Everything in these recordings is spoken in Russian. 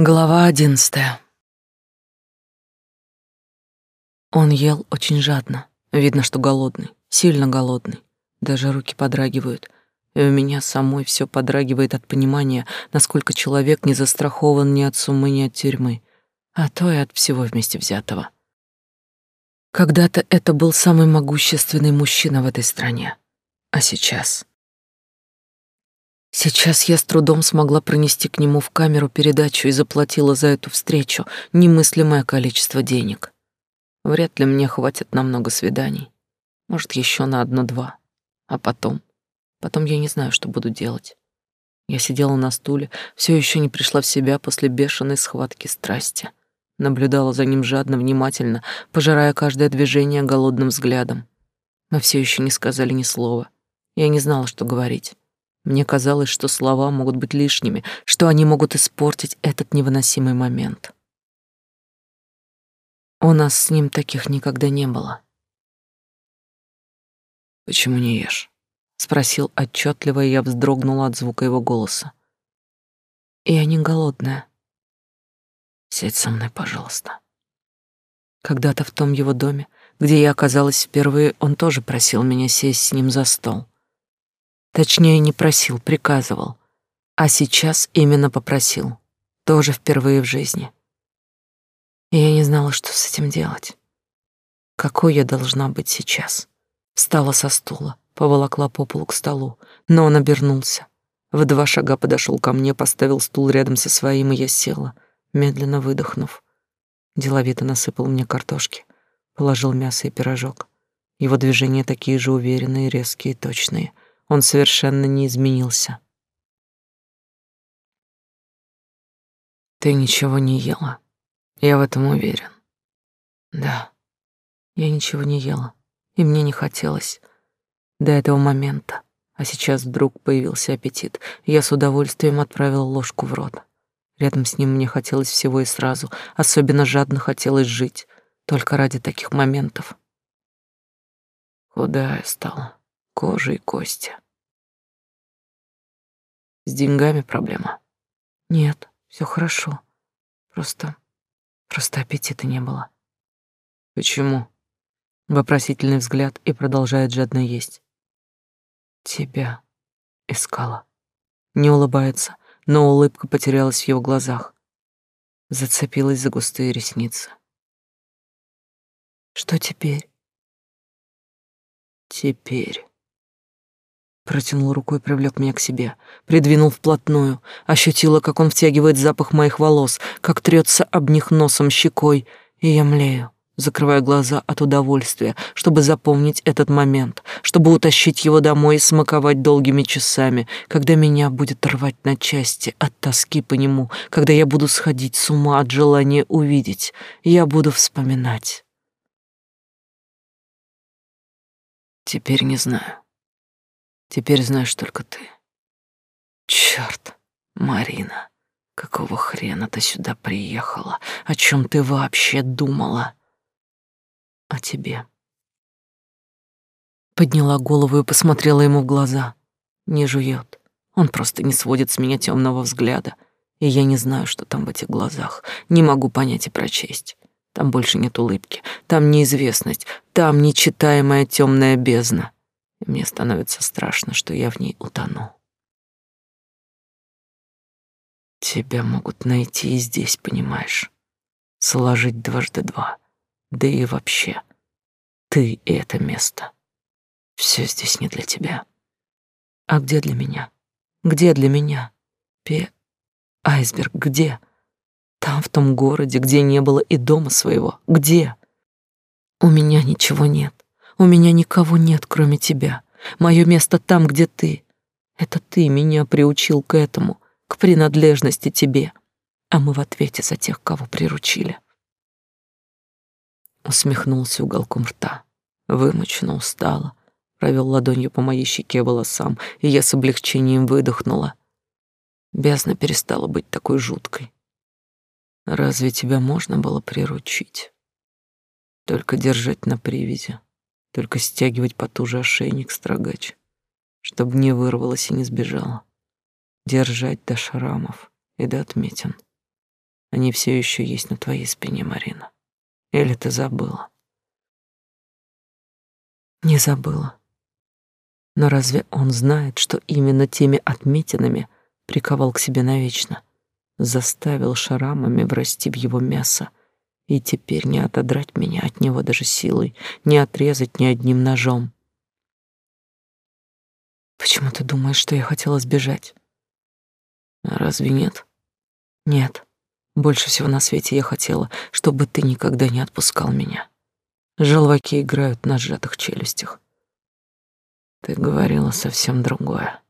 Глава одиннадцатая. Он ел очень жадно. Видно, что голодный, сильно голодный. Даже руки подрагивают. И у меня самой все подрагивает от понимания, насколько человек не застрахован ни от суммы, ни от тюрьмы, а то и от всего вместе взятого. Когда-то это был самый могущественный мужчина в этой стране. А сейчас... Сейчас я с трудом смогла пронести к нему в камеру передачу и заплатила за эту встречу немыслимое количество денег. Вряд ли мне хватит на много свиданий. Может, еще на одно-два. А потом? Потом я не знаю, что буду делать. Я сидела на стуле, все еще не пришла в себя после бешеной схватки страсти. Наблюдала за ним жадно, внимательно, пожирая каждое движение голодным взглядом. Мы все еще не сказали ни слова. Я не знала, что говорить. Мне казалось, что слова могут быть лишними, что они могут испортить этот невыносимый момент. У нас с ним таких никогда не было. Почему не ешь? спросил отчетливо, и я вздрогнула от звука его голоса. Я не голодная. Сядь со мной, пожалуйста. Когда-то в том его доме, где я оказалась впервые, он тоже просил меня сесть с ним за стол. Точнее, не просил, приказывал. А сейчас именно попросил. Тоже впервые в жизни. И я не знала, что с этим делать. Какой я должна быть сейчас? Встала со стула, поволокла по полу к столу, но он обернулся. В два шага подошел ко мне, поставил стул рядом со своим, и я села, медленно выдохнув. Деловито насыпал мне картошки, положил мясо и пирожок. Его движения такие же уверенные, резкие, точные — он совершенно не изменился. Ты ничего не ела. Я в этом уверен. Да. Я ничего не ела, и мне не хотелось до этого момента. А сейчас вдруг появился аппетит, я с удовольствием отправила ложку в рот. Рядом с ним мне хотелось всего и сразу, особенно жадно хотелось жить, только ради таких моментов. Худая стала кожа и кости. С деньгами проблема? Нет, все хорошо. Просто... просто аппетита не было. Почему? Вопросительный взгляд и продолжает жадно есть. Тебя искала. Не улыбается, но улыбка потерялась в его глазах. Зацепилась за густые ресницы. Что теперь? Теперь. Протянул рукой, привлек меня к себе, придвинул вплотную, ощутила, как он втягивает запах моих волос, как трется об них носом щекой, и я млею, закрывая глаза от удовольствия, чтобы запомнить этот момент, чтобы утащить его домой и смаковать долгими часами, когда меня будет рвать на части от тоски по нему, когда я буду сходить с ума от желания увидеть, я буду вспоминать. Теперь не знаю. Теперь знаешь только ты. Черт, Марина, какого хрена ты сюда приехала? О чем ты вообще думала? О тебе. Подняла голову и посмотрела ему в глаза. Не жует. Он просто не сводит с меня темного взгляда. И я не знаю, что там в этих глазах. Не могу понять и прочесть. Там больше нет улыбки, там неизвестность, там нечитаемая темная бездна мне становится страшно, что я в ней утону. Тебя могут найти и здесь, понимаешь? Сложить дважды два. Да и вообще, ты и это место. Все здесь не для тебя. А где для меня? Где для меня? Пе... Айсберг, где? Там, в том городе, где не было и дома своего. Где? У меня ничего нет. У меня никого нет, кроме тебя. Мое место там, где ты. Это ты меня приучил к этому, к принадлежности тебе. А мы в ответе за тех, кого приручили. Усмехнулся уголком рта. Вымученно устала. Провел ладонью по моей щеке волосам, и я с облегчением выдохнула. Бездна перестала быть такой жуткой. Разве тебя можно было приручить? Только держать на привязи. Только стягивать потуже ошейник строгач, чтобы не вырвалась и не сбежала. Держать до шрамов и до отметин. Они все еще есть на твоей спине, Марина. Или ты забыла? Не забыла. Но разве он знает, что именно теми отметинами приковал к себе навечно, заставил шрамами врасти в его мясо, и теперь не отодрать меня от него даже силой, не отрезать ни одним ножом? Почему ты думаешь, что я хотела сбежать? Разве нет? Нет. Больше всего на свете я хотела, чтобы ты никогда не отпускал меня. Желваки играют на сжатых челюстях. Ты говорила совсем другое.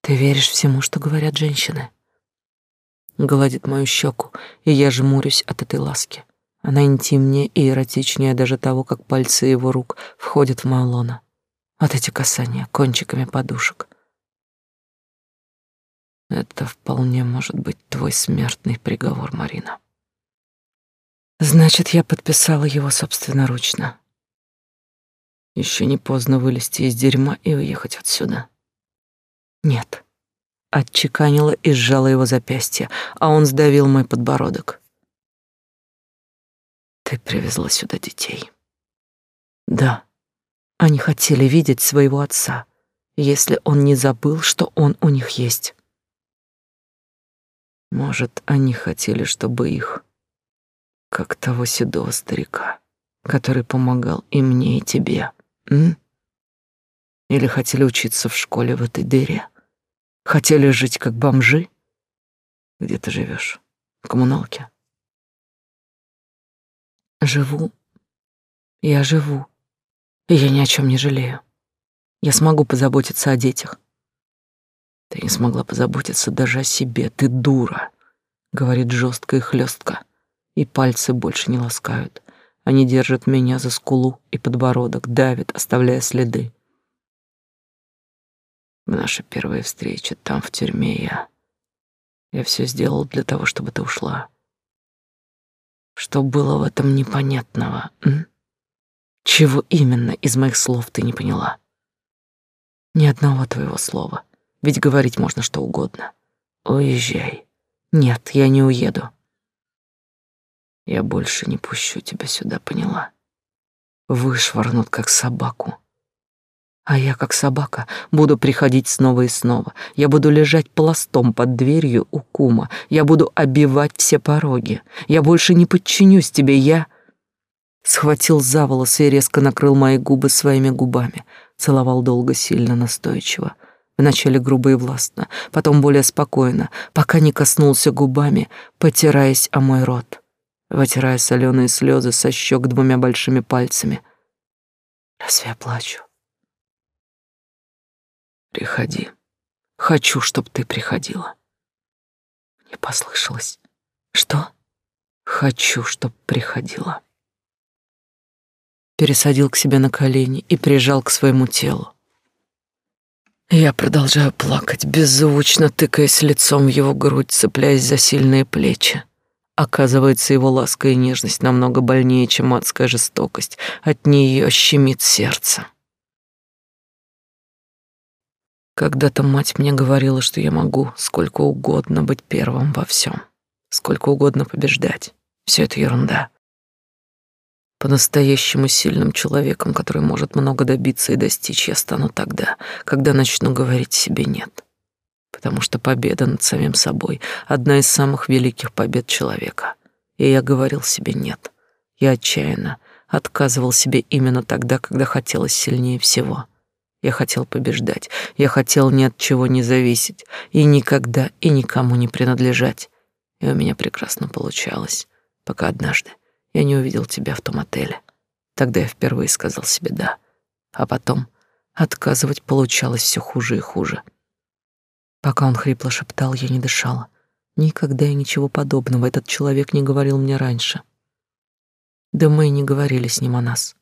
Ты веришь всему, что говорят женщины? Гладит мою щеку, и я жмурюсь от этой ласки. Она интимнее и эротичнее даже того, как пальцы его рук входят в мою лоно. Вот эти касания кончиками подушек. Это вполне может быть твой смертный приговор, Марина. Значит, я подписала его собственноручно. Еще не поздно вылезти из дерьма и уехать отсюда. Нет. Отчеканила и сжала его запястье, а он сдавил мой подбородок. Ты привезла сюда детей. Да. Они хотели видеть своего отца, если он не забыл, что он у них есть. Может, они хотели, чтобы их, как того седого старика, который помогал и мне, и тебе, м? Или хотели учиться в школе в этой дыре? Хотели жить как бомжи? Где ты живешь? В коммуналке? Живу. Я живу и я ни о чем не жалею. Я смогу позаботиться о детях. Ты не смогла позаботиться даже о себе. Ты дура, говорит жестко и хлестко, и пальцы больше не ласкают. Они держат меня за скулу и подбородок, давят, оставляя следы. В нашей первой встрече там, в тюрьме, я... Я все сделал для того, чтобы ты ушла. Что было в этом непонятного, м? Чего именно из моих слов ты не поняла? Ни одного твоего слова. Ведь говорить можно что угодно. Уезжай. Нет, я не уеду. Я больше не пущу тебя сюда, поняла? Вышвырнут, как собаку. А я, как собака, буду приходить снова и снова. Я буду лежать пластом под дверью у кума. Я буду обивать все пороги. Я больше не подчинюсь тебе, я схватил за волосы и резко накрыл мои губы своими губами, целовал долго, сильно, настойчиво. Вначале грубо и властно, потом более спокойно, пока не коснулся губами, потираясь о мой рот, вытирая соленые слезы со щек двумя большими пальцами. Разве я плачу? Приходи. Хочу, чтоб ты приходила. Мне послышалось. Что? Хочу, чтоб приходила пересадил к себе на колени и прижал к своему телу. Я продолжаю плакать, беззвучно тыкаясь лицом в его грудь, цепляясь за сильные плечи. Оказывается, его ласка и нежность намного больнее, чем адская жестокость. От нее щемит сердце. Когда-то мать мне говорила, что я могу сколько угодно быть первым во всем, сколько угодно побеждать. Все это ерунда по-настоящему сильным человеком, который может много добиться и достичь, я стану тогда, когда начну говорить себе «нет». Потому что победа над самим собой — одна из самых великих побед человека. И я говорил себе «нет». Я отчаянно отказывал себе именно тогда, когда хотелось сильнее всего. Я хотел побеждать, я хотел ни от чего не зависеть и никогда и никому не принадлежать. И у меня прекрасно получалось, пока однажды я не увидел тебя в том отеле. Тогда я впервые сказал себе «да». А потом отказывать получалось все хуже и хуже. Пока он хрипло шептал, я не дышала. Никогда и ничего подобного этот человек не говорил мне раньше. Да мы и не говорили с ним о нас.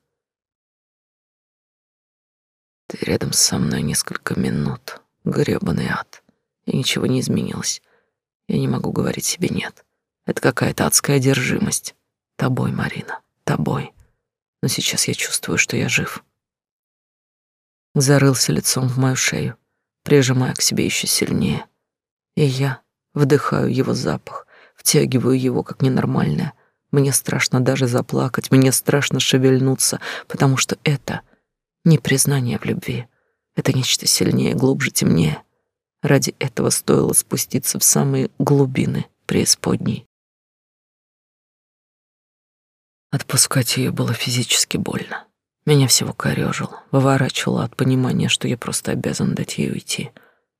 Ты рядом со мной несколько минут, грёбаный ад, и ничего не изменилось. Я не могу говорить себе «нет». Это какая-то адская одержимость. Тобой, Марина, тобой. Но сейчас я чувствую, что я жив. Зарылся лицом в мою шею, прижимая к себе еще сильнее. И я вдыхаю его запах, втягиваю его как ненормальное. Мне страшно даже заплакать, мне страшно шевельнуться, потому что это не признание в любви. Это нечто сильнее, глубже, темнее. Ради этого стоило спуститься в самые глубины преисподней. Отпускать ее было физически больно. Меня всего корёжило, выворачивало от понимания, что я просто обязан дать ей уйти.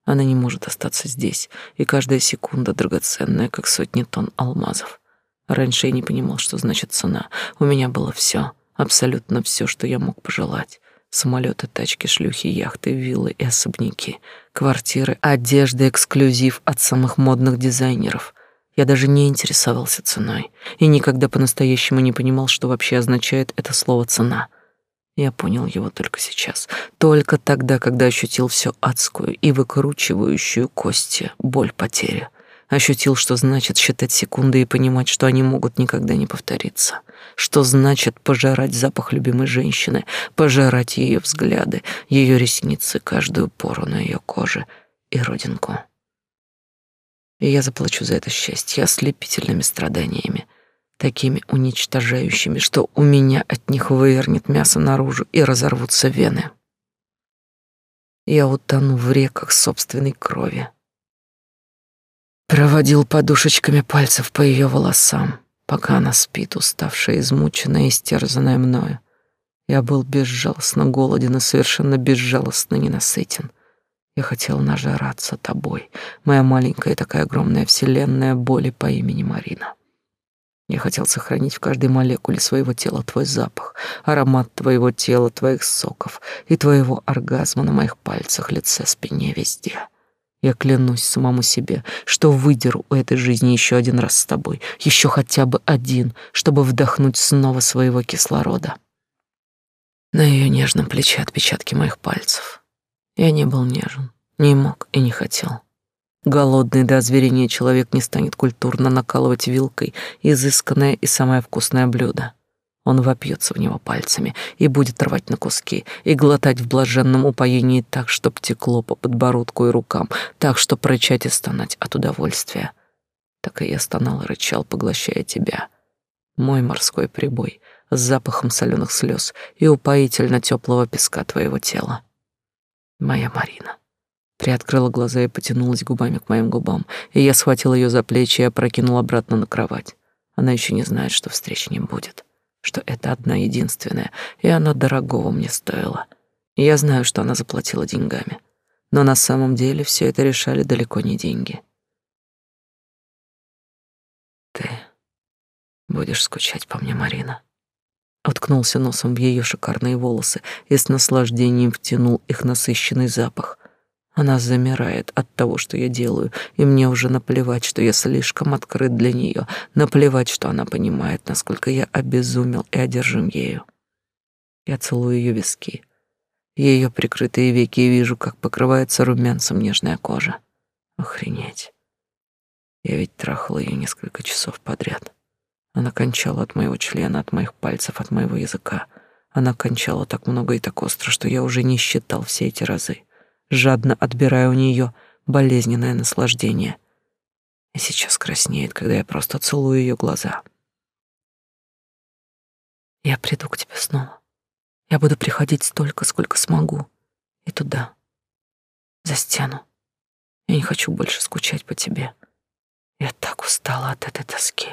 Она не может остаться здесь, и каждая секунда драгоценная, как сотни тонн алмазов. Раньше я не понимал, что значит цена. У меня было все, абсолютно все, что я мог пожелать. Самолеты, тачки, шлюхи, яхты, виллы и особняки, квартиры, одежда, эксклюзив от самых модных дизайнеров. Я даже не интересовался ценой и никогда по-настоящему не понимал, что вообще означает это слово «цена». Я понял его только сейчас, только тогда, когда ощутил всю адскую и выкручивающую кости боль потери. Ощутил, что значит считать секунды и понимать, что они могут никогда не повториться. Что значит пожирать запах любимой женщины, пожирать ее взгляды, ее ресницы, каждую пору на ее коже и родинку. И я заплачу за это счастье ослепительными страданиями, такими уничтожающими, что у меня от них вывернет мясо наружу и разорвутся вены. Я утону в реках собственной крови Проводил подушечками пальцев по ее волосам, пока она спит, уставшая, измученная, истерзанная мною. Я был безжалостно голоден и совершенно безжалостно ненасытен. Я хотел нажраться тобой, моя маленькая такая огромная вселенная боли по имени Марина. Я хотел сохранить в каждой молекуле своего тела твой запах, аромат твоего тела, твоих соков и твоего оргазма на моих пальцах, лице, спине, везде. Я клянусь самому себе, что выдеру у этой жизни еще один раз с тобой, еще хотя бы один, чтобы вдохнуть снова своего кислорода. На ее нежном плече отпечатки моих пальцев. Я не был нежен, не мог и не хотел. Голодный до озверения человек не станет культурно накалывать вилкой изысканное и самое вкусное блюдо. Он вопьется в него пальцами и будет рвать на куски, и глотать в блаженном упоении так, чтоб текло по подбородку и рукам, так, чтоб рычать и стонать от удовольствия. Так и я стонал и рычал, поглощая тебя. Мой морской прибой с запахом соленых слез и упоительно теплого песка твоего тела. Моя Марина. Приоткрыла глаза и потянулась губами к моим губам, и я схватил ее за плечи и опрокинул обратно на кровать. Она еще не знает, что встреч не будет что это одна единственная, и она дорогого мне стоила. Я знаю, что она заплатила деньгами, но на самом деле все это решали далеко не деньги. Ты будешь скучать по мне, Марина. Уткнулся носом в ее шикарные волосы и с наслаждением втянул их насыщенный запах. Она замирает от того, что я делаю, и мне уже наплевать, что я слишком открыт для нее, наплевать, что она понимает, насколько я обезумел и одержим ею. Я целую ее виски, ее прикрытые веки и вижу, как покрывается румянцем нежная кожа. Охренеть. Я ведь трахал ее несколько часов подряд. Она кончала от моего члена, от моих пальцев, от моего языка. Она кончала так много и так остро, что я уже не считал все эти разы жадно отбирая у нее болезненное наслаждение. И сейчас краснеет, когда я просто целую ее глаза. Я приду к тебе снова. Я буду приходить столько, сколько смогу. И туда, за стену. Я не хочу больше скучать по тебе. Я так устала от этой тоски.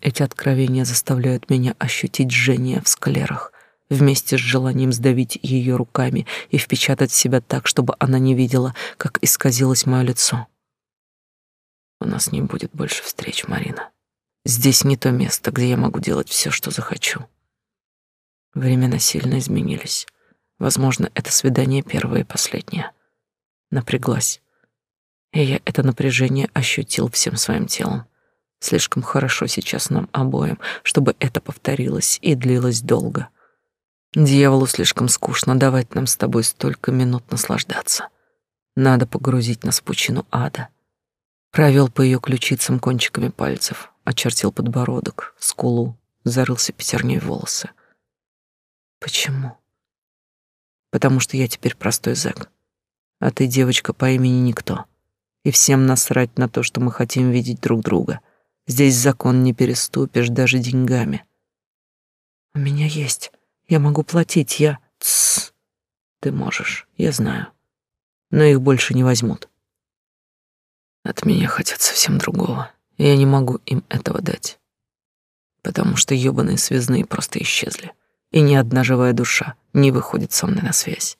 Эти откровения заставляют меня ощутить жжение в склерах, вместе с желанием сдавить ее руками и впечатать себя так, чтобы она не видела, как исказилось мое лицо. У нас не будет больше встреч, Марина. Здесь не то место, где я могу делать все, что захочу. Времена сильно изменились. Возможно, это свидание первое и последнее. Напряглась. И я это напряжение ощутил всем своим телом. Слишком хорошо сейчас нам обоим, чтобы это повторилось и длилось долго. Дьяволу слишком скучно давать нам с тобой столько минут наслаждаться. Надо погрузить нас в пучину ада. Провел по ее ключицам кончиками пальцев, очертил подбородок, скулу, зарылся пятерней в волосы. Почему? Потому что я теперь простой зэк, а ты девочка по имени Никто. И всем насрать на то, что мы хотим видеть друг друга. Здесь закон не переступишь даже деньгами. У меня есть. Я могу платить, я... Тссс. Ты можешь, я знаю. Но их больше не возьмут. От меня хотят совсем другого, и я не могу им этого дать. Потому что ёбаные связные просто исчезли, и ни одна живая душа не выходит со мной на связь.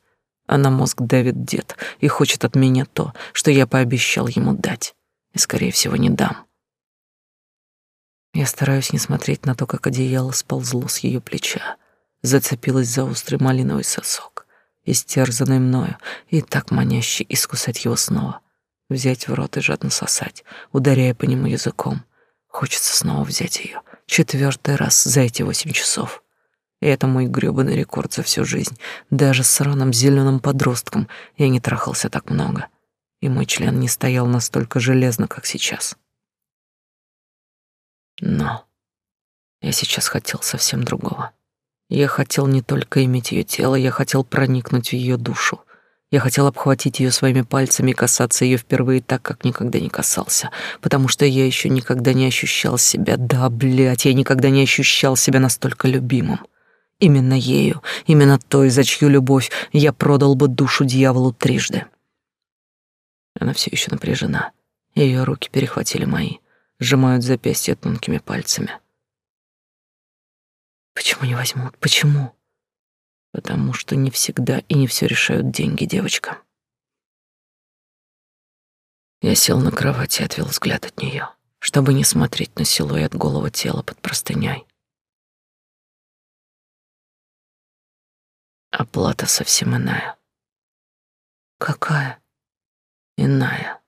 А на мозг давит дед и хочет от меня то, что я пообещал ему дать, и, скорее всего, не дам. Я стараюсь не смотреть на то, как одеяло сползло с ее плеча, зацепилось за острый малиновый сосок, истерзанный мною, и так манящий искусать его снова — взять в рот и жадно сосать, ударяя по нему языком. Хочется снова взять ее. Четвертый раз за эти восемь часов. И это мой грёбаный рекорд за всю жизнь. Даже с сраным зеленым подростком я не трахался так много. И мой член не стоял настолько железно, как сейчас. Но я сейчас хотел совсем другого. Я хотел не только иметь ее тело, я хотел проникнуть в ее душу, я хотел обхватить ее своими пальцами и касаться ее впервые так, как никогда не касался, потому что я еще никогда не ощущал себя, да, блядь, я никогда не ощущал себя настолько любимым. Именно ею, именно той, за чью любовь я продал бы душу дьяволу трижды. Она все еще напряжена. Ее руки перехватили мои, сжимают запястья тонкими пальцами. Почему не возьмут? Почему? потому что не всегда и не все решают деньги, девочка. Я сел на кровати и отвел взгляд от нее, чтобы не смотреть на силуэт голого тела под простыней. Оплата совсем иная. Какая? Иная.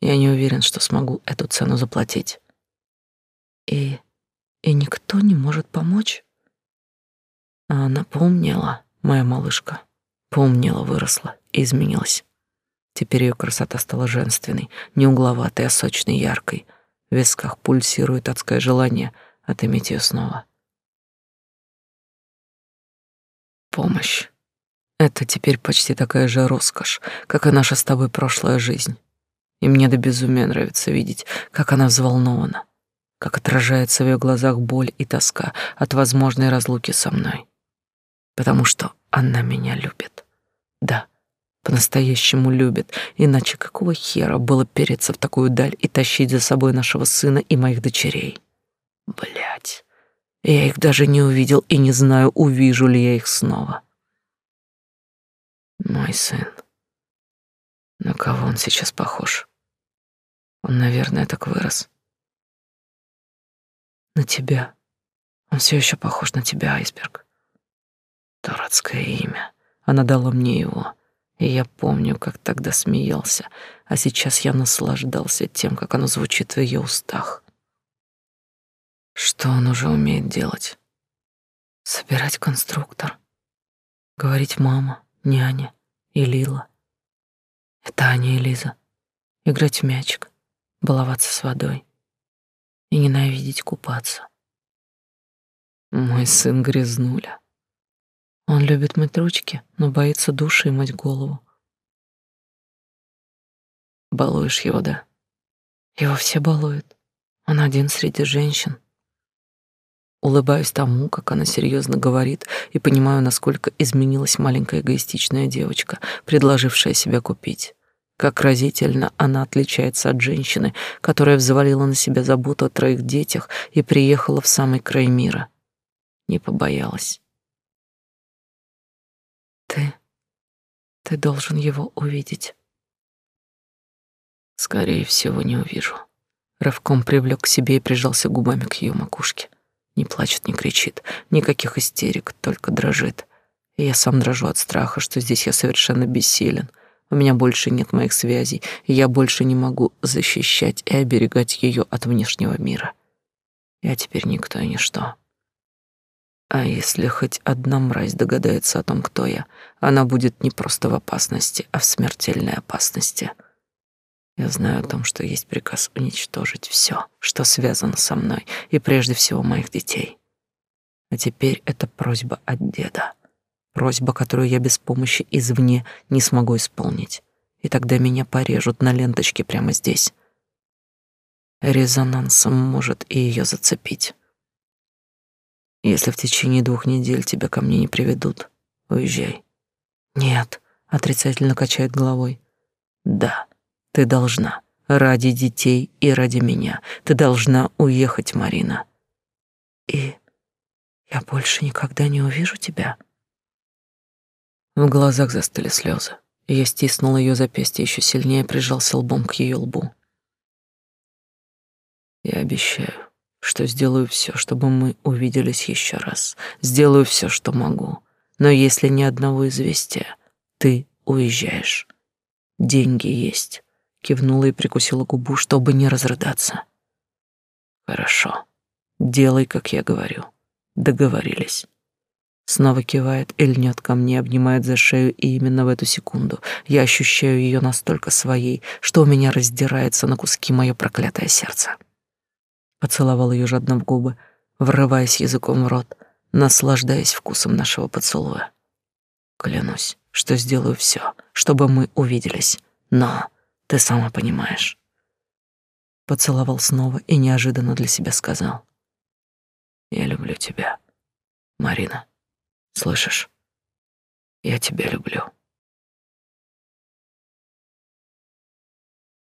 Я не уверен, что смогу эту цену заплатить. И... и никто не может помочь? А она помнила. Моя малышка помнила, выросла и изменилась. Теперь ее красота стала женственной, не угловатой, а сочной, яркой. В висках пульсирует адское желание отыметь ее снова. Помощь. Это теперь почти такая же роскошь, как и наша с тобой прошлая жизнь. И мне до безумия нравится видеть, как она взволнована, как отражается в ее глазах боль и тоска от возможной разлуки со мной потому что она меня любит. Да, по-настоящему любит, иначе какого хера было переться в такую даль и тащить за собой нашего сына и моих дочерей? Блять, я их даже не увидел и не знаю, увижу ли я их снова. Мой сын. На кого он сейчас похож? Он, наверное, так вырос. На тебя. Он все еще похож на тебя, айсберг. Дурацкое имя. Она дала мне его. И я помню, как тогда смеялся, а сейчас я наслаждался тем, как оно звучит в ее устах. Что он уже умеет делать? Собирать конструктор. Говорить мама, няня и Лила. Это Аня и Лиза. Играть в мячик, баловаться с водой и ненавидеть купаться. Мой сын грязнуля. Он любит мыть ручки, но боится души и мыть голову. Балуешь его, да? Его все балуют. Он один среди женщин. Улыбаюсь тому, как она серьезно говорит, и понимаю, насколько изменилась маленькая эгоистичная девочка, предложившая себя купить. Как разительно она отличается от женщины, которая взвалила на себя заботу о троих детях и приехала в самый край мира. Не побоялась. Ты... ты должен его увидеть. Скорее всего, не увижу. Рывком привлек к себе и прижался губами к ее макушке. Не плачет, не кричит, никаких истерик, только дрожит. И я сам дрожу от страха, что здесь я совершенно бессилен. У меня больше нет моих связей, и я больше не могу защищать и оберегать ее от внешнего мира. Я теперь никто и ничто. А если хоть одна мразь догадается о том, кто я, она будет не просто в опасности, а в смертельной опасности. Я знаю о том, что есть приказ уничтожить все, что связано со мной, и прежде всего моих детей. А теперь это просьба от деда. Просьба, которую я без помощи извне не смогу исполнить. и тогда меня порежут на ленточке прямо здесь. Резонансом может и ее зацепить. Если в течение двух недель тебя ко мне не приведут, уезжай. Нет, отрицательно качает головой. Да, ты должна. Ради детей и ради меня. Ты должна уехать, Марина. И я больше никогда не увижу тебя. В глазах застыли слезы. Я стиснул ее запястье еще сильнее, прижался лбом к ее лбу. Я обещаю, что сделаю все, чтобы мы увиделись еще раз. Сделаю все, что могу. Но если ни одного известия, ты уезжаешь. Деньги есть. Кивнула и прикусила губу, чтобы не разрыдаться. Хорошо. Делай, как я говорю. Договорились. Снова кивает и льнет ко мне, обнимает за шею, и именно в эту секунду я ощущаю ее настолько своей, что у меня раздирается на куски мое проклятое сердце. Поцеловал ее жадно в губы, врываясь языком в рот, наслаждаясь вкусом нашего поцелуя. Клянусь, что сделаю все, чтобы мы увиделись, но ты сама понимаешь. Поцеловал снова и неожиданно для себя сказал: "Я люблю тебя, Марина". Слышишь? Я тебя люблю.